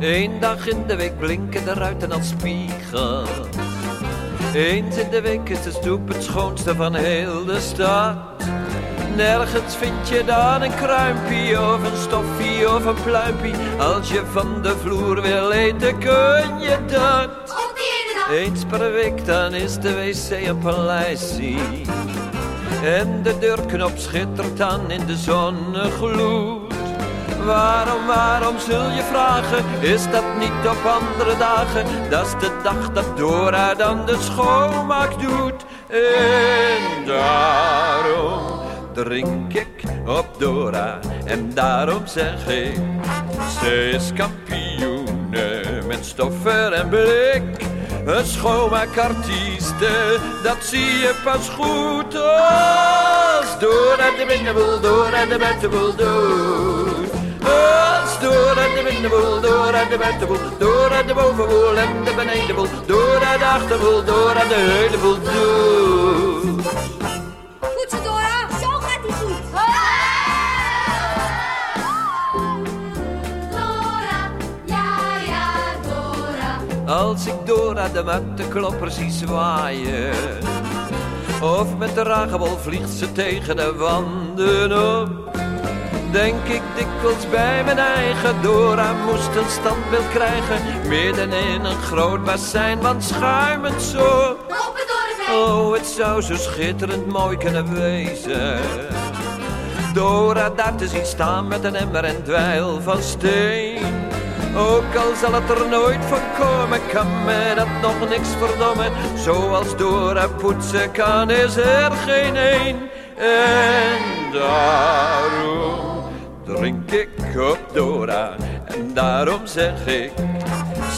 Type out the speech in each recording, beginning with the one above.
Eén dag in de week blinken de ruiten als spiegel. Eens in de week is de stoep het schoonste van heel de stad. Nergens vind je dan een kruimpie of een stoffie of een pluimpie. Als je van de vloer wil eten kun je dat. Eens per week dan is de wc een paleisie. En de deurknop schittert dan in de zonnegloed. Waarom, waarom zul je vragen? Is dat niet op andere dagen? Dat is de dag dat Dora dan de schoonmaak doet. En daarom drink ik op Dora. En daarom zeg ik, ze is kampioene met stoffer en blik. Een schoonmaakartieste, dat zie je pas goed als Dora de binnenboel, Dora de buitenboel doet. De binnenboel, Dora de buitenboel, Dora de bovenboel en de benedenboel, Dora de achterboel, Dora de hele boel doet. Goed zo, Dora. Zo gaat hij goed. Dora, ja, ja, Dora. Als ik Dora de mattenklopper zie zwaaien. Of met de ragebol vliegt ze tegen de wanden op. Denk ik dikwijls bij mijn eigen Dora moest een standbeeld krijgen. Midden in een groot bassin, want schuimend zo. Oh, het zou zo schitterend mooi kunnen wezen. Dora daar te zien staan met een emmer en dweil van steen. Ook al zal het er nooit van komen, kan me dat nog niks verdommen. Zoals Dora poetsen kan, is er geen een. En daarom drink ik op Dora. En daarom zeg ik,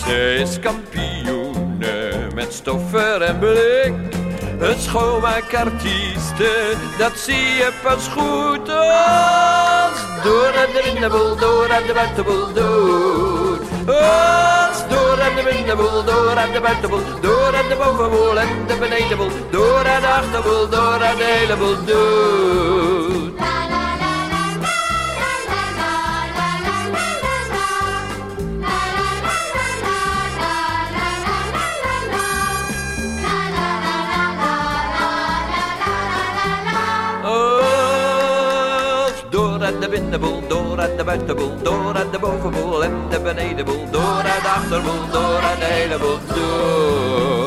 ze is kampioene met stoffer en blik. Een schoonmaakartieste, dat zie je pas goed als Dora de binnenboel, Dora de buitenboel doet. Als Dora de binnenboel, Dora de buitenboel, Dora de bovenboel en de benedenboel, Dora de achterboel, Dora de hele boel En de binnenboel, door en de buitenboel, door en de bovenboel en de benedenboel, door en de achterboel, door en de hele boel, door.